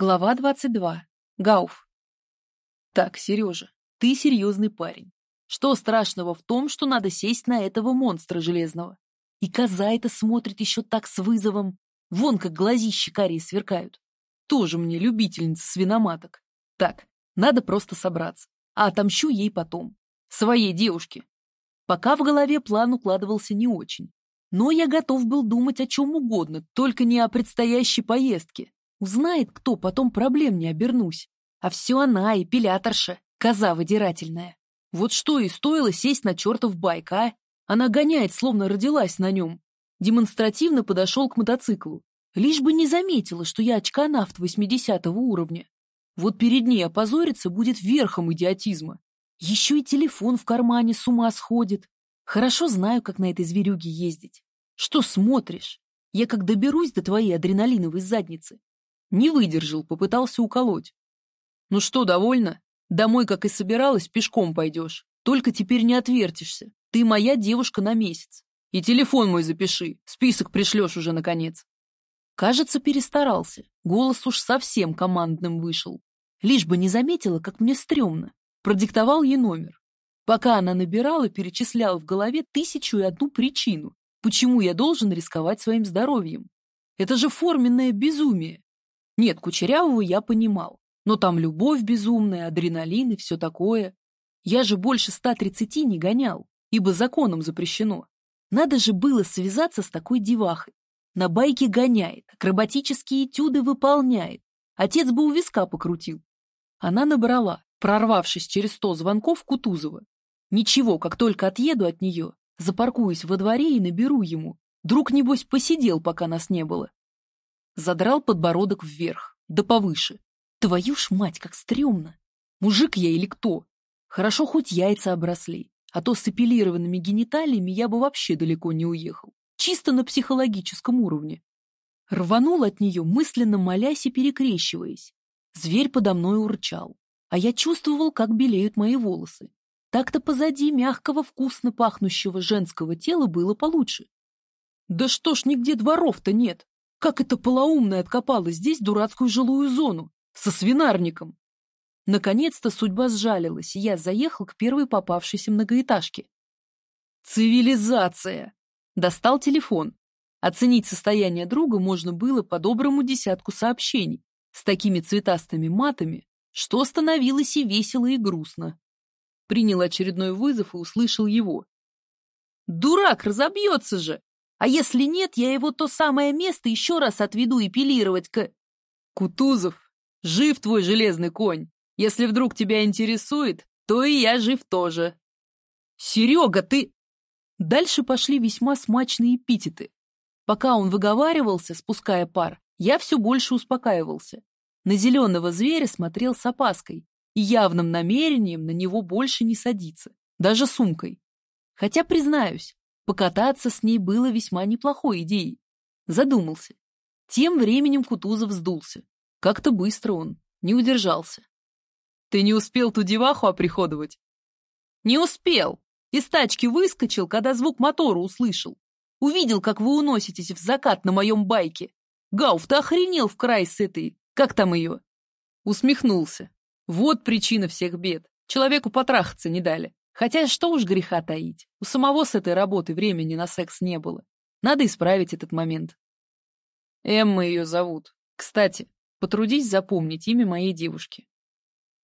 Глава 22. Гауф. Так, Сережа, ты серьезный парень. Что страшного в том, что надо сесть на этого монстра железного? И коза это смотрит еще так с вызовом. Вон как глазищи карие сверкают. Тоже мне любительница свиноматок. Так, надо просто собраться. А отомщу ей потом. Своей девушке. Пока в голове план укладывался не очень. Но я готов был думать о чем угодно, только не о предстоящей поездке. Узнает кто, потом проблем не обернусь. А все она, эпиляторша, коза выдирательная. Вот что и стоило сесть на чертов байк, а? Она гоняет, словно родилась на нем. Демонстративно подошел к мотоциклу. Лишь бы не заметила, что я очканавт 80 уровня. Вот перед ней опозориться будет верхом идиотизма. Еще и телефон в кармане с ума сходит. Хорошо знаю, как на этой зверюге ездить. Что смотришь? Я как доберусь до твоей адреналиновой задницы, не выдержал, попытался уколоть. Ну что, довольно? Домой, как и собиралась, пешком пойдешь. Только теперь не отвертишься. Ты моя девушка на месяц. И телефон мой запиши. Список пришлешь уже, наконец. Кажется, перестарался. Голос уж совсем командным вышел. Лишь бы не заметила, как мне стрёмно. Продиктовал ей номер. Пока она набирала, перечисляла в голове тысячу и одну причину, почему я должен рисковать своим здоровьем. Это же форменное безумие. Нет, Кучерявого я понимал. Но там любовь безумная, адреналин и все такое. Я же больше 130 не гонял, ибо законом запрещено. Надо же было связаться с такой девахой. На байке гоняет, акробатические этюды выполняет. Отец бы у виска покрутил. Она набрала, прорвавшись через сто звонков Кутузова. Ничего, как только отъеду от нее, запаркуюсь во дворе и наберу ему. Друг, небось, посидел, пока нас не было. Задрал подбородок вверх, да повыше. Твою ж мать, как стрёмно! Мужик я или кто? Хорошо хоть яйца обросли, а то с эпилированными гениталиями я бы вообще далеко не уехал. Чисто на психологическом уровне. Рванул от нее, мысленно молясь и перекрещиваясь. Зверь подо мной урчал, а я чувствовал, как белеют мои волосы. Так-то позади мягкого, вкусно пахнущего женского тела было получше. Да что ж, нигде дворов-то нет. Как это полоумная откопала здесь дурацкую жилую зону? Со свинарником. Наконец-то судьба сжалилась, и я заехал к первой попавшейся многоэтажке. Цивилизация! Достал телефон. Оценить состояние друга можно было по доброму десятку сообщений с такими цветастыми матами, что становилось и весело, и грустно. Принял очередной вызов и услышал его. «Дурак, разобьется же! А если нет, я его то самое место еще раз отведу эпилировать к... Кутузов, жив твой железный конь. Если вдруг тебя интересует, то и я жив тоже. Серега, ты... Дальше пошли весьма смачные эпитеты. Пока он выговаривался, спуская пар, я все больше успокаивался. На зеленого зверя смотрел с опаской и явным намерением на него больше не садиться, даже сумкой. Хотя, признаюсь, Покататься с ней было весьма неплохой идеей. Задумался. Тем временем Кутузов сдулся. Как-то быстро он, не удержался. «Ты не успел ту деваху оприходовать?» «Не успел!» Из тачки выскочил, когда звук мотора услышал. Увидел, как вы уноситесь в закат на моем байке. Гауф, ты охренел в край с этой... Как там ее?» Усмехнулся. Вот причина всех бед. Человеку потрахаться не дали. Хотя что уж греха таить, у самого с этой работы времени на секс не было. Надо исправить этот момент. Эмма ее зовут. Кстати, потрудись запомнить имя моей девушки.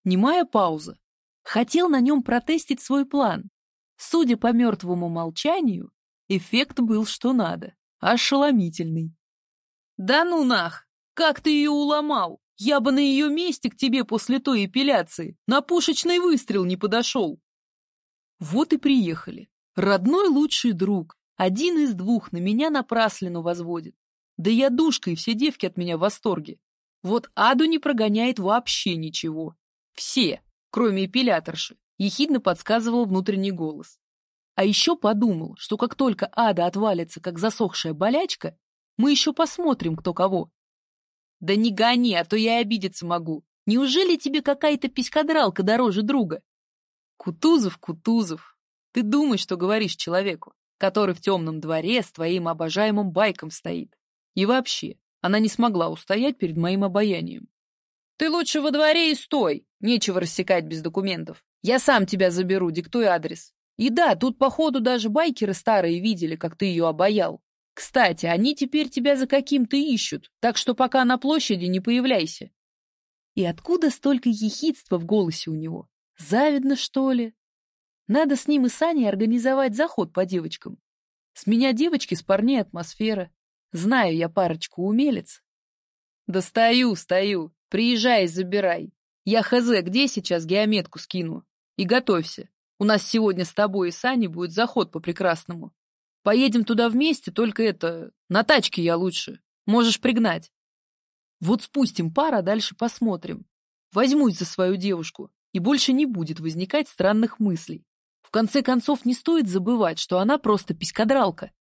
Немая пауза. Хотел на нем протестить свой план. Судя по мертвому молчанию, эффект был что надо. Ошеломительный. Да ну нах! Как ты ее уломал? Я бы на ее месте к тебе после той эпиляции на пушечный выстрел не подошел. Вот и приехали. Родной лучший друг. Один из двух на меня напраслину возводит. Да я душка, и все девки от меня в восторге. Вот Аду не прогоняет вообще ничего. Все, кроме эпиляторши, ехидно подсказывал внутренний голос. А еще подумал, что как только Ада отвалится, как засохшая болячка, мы еще посмотрим, кто кого. Да не гони, а то я обидеться могу. Неужели тебе какая-то писькодралка дороже друга? Кутузов, Кутузов, ты думаешь, что говоришь человеку, который в темном дворе с твоим обожаемым байком стоит. И вообще, она не смогла устоять перед моим обаянием. Ты лучше во дворе и стой. Нечего рассекать без документов. Я сам тебя заберу, диктуй адрес. И да, тут, походу, даже байкеры старые видели, как ты ее обаял. Кстати, они теперь тебя за каким-то ищут, так что пока на площади не появляйся. И откуда столько ехидства в голосе у него? Завидно, что ли? Надо с ним и Саней организовать заход по девочкам. С меня девочки, с парней атмосфера. Знаю я парочку умелец. Да стою, стою. Приезжай забирай. Я хз, где сейчас геометку скину. И готовься. У нас сегодня с тобой и Саней будет заход по прекрасному. Поедем туда вместе, только это... На тачке я лучше. Можешь пригнать. Вот спустим пар, а дальше посмотрим. Возьмусь за свою девушку, и больше не будет возникать странных мыслей. В конце концов, не стоит забывать, что она просто писькодралка.